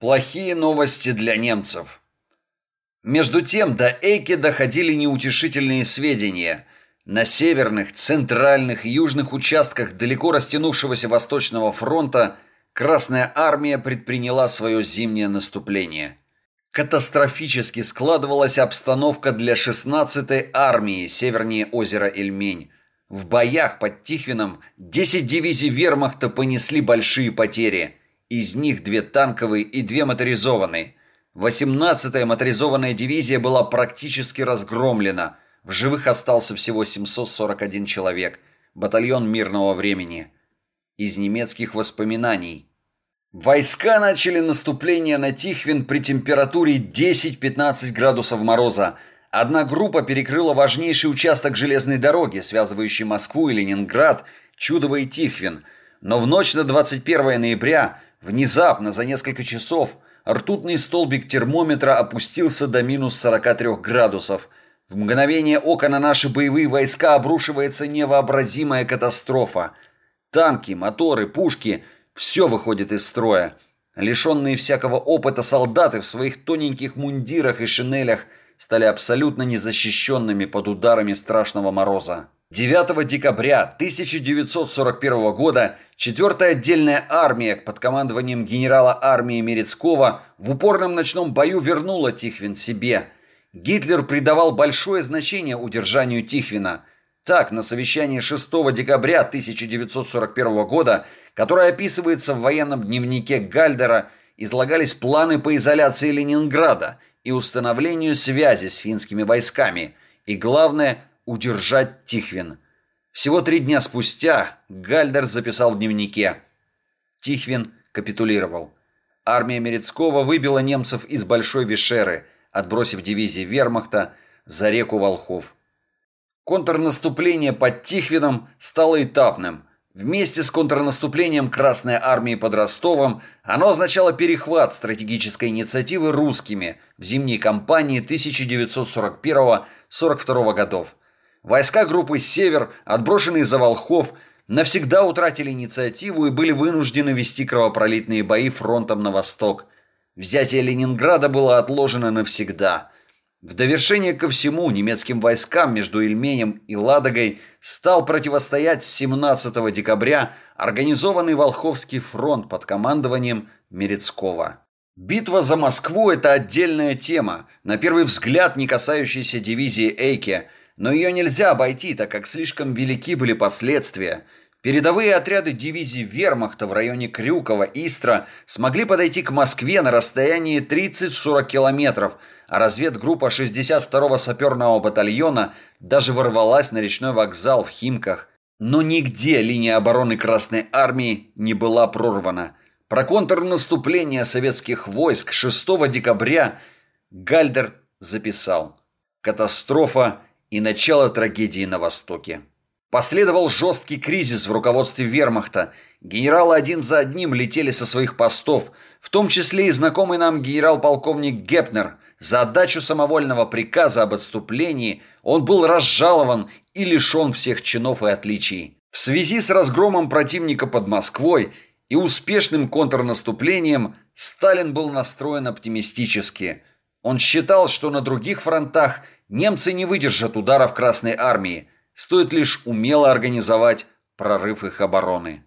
Плохие новости для немцев. Между тем до Эйки доходили неутешительные сведения. На северных, центральных и южных участках далеко растянувшегося Восточного фронта Красная армия предприняла свое зимнее наступление. Катастрофически складывалась обстановка для 16-й армии севернее озера Эльмень. В боях под Тихвином 10 дивизий вермахта понесли большие потери – из них две танковые и две моторизованные. 18-я моторизованная дивизия была практически разгромлена. В живых остался всего 741 человек. Батальон мирного времени. Из немецких воспоминаний. Войска начали наступление на Тихвин при температуре 10-15 градусов мороза. Одна группа перекрыла важнейший участок железной дороги, связывающий Москву и Ленинград, Чудово и Тихвин. Но в ночь на 21 ноября Внезапно, за несколько часов, ртутный столбик термометра опустился до минус 43 градусов. В мгновение ока на наши боевые войска обрушивается невообразимая катастрофа. Танки, моторы, пушки – все выходит из строя. Лишенные всякого опыта солдаты в своих тоненьких мундирах и шинелях стали абсолютно незащищенными под ударами страшного мороза. 9 декабря 1941 года 4-я отдельная армия под командованием генерала армии Мерецкого в упорном ночном бою вернула Тихвин себе. Гитлер придавал большое значение удержанию Тихвина. Так, на совещании 6 декабря 1941 года, которое описывается в военном дневнике Гальдера, излагались планы по изоляции Ленинграда и установлению связи с финскими войсками, и главное – удержать Тихвин. Всего три дня спустя Гальдер записал в дневнике. Тихвин капитулировал. Армия Мерецкого выбила немцев из Большой Вишеры, отбросив дивизии вермахта за реку Волхов. Контрнаступление под Тихвином стало этапным. Вместе с контрнаступлением Красной Армии под Ростовом оно означало перехват стратегической инициативы русскими в зимней кампании 1941-42 годов. Войска группы «Север», отброшенные за Волхов, навсегда утратили инициативу и были вынуждены вести кровопролитные бои фронтом на восток. Взятие Ленинграда было отложено навсегда. В довершение ко всему немецким войскам между Ильменем и Ладогой стал противостоять с 17 декабря организованный Волховский фронт под командованием Мерецкого. Битва за Москву – это отдельная тема, на первый взгляд не касающаяся дивизии Эйке – но ее нельзя обойти, так как слишком велики были последствия. Передовые отряды дивизии вермахта в районе Крюкова, Истра смогли подойти к Москве на расстоянии 30-40 километров, а разведгруппа 62-го саперного батальона даже ворвалась на речной вокзал в Химках. Но нигде линия обороны Красной Армии не была прорвана. Про контрнаступление советских войск 6 декабря Гальдер записал. Катастрофа и начало трагедии на Востоке. Последовал жесткий кризис в руководстве вермахта. Генералы один за одним летели со своих постов, в том числе и знакомый нам генерал-полковник Гепнер. За отдачу самовольного приказа об отступлении он был разжалован и лишен всех чинов и отличий. В связи с разгромом противника под Москвой и успешным контрнаступлением Сталин был настроен оптимистически. Он считал, что на других фронтах – Немцы не выдержат ударов Красной Армии, стоит лишь умело организовать прорыв их обороны.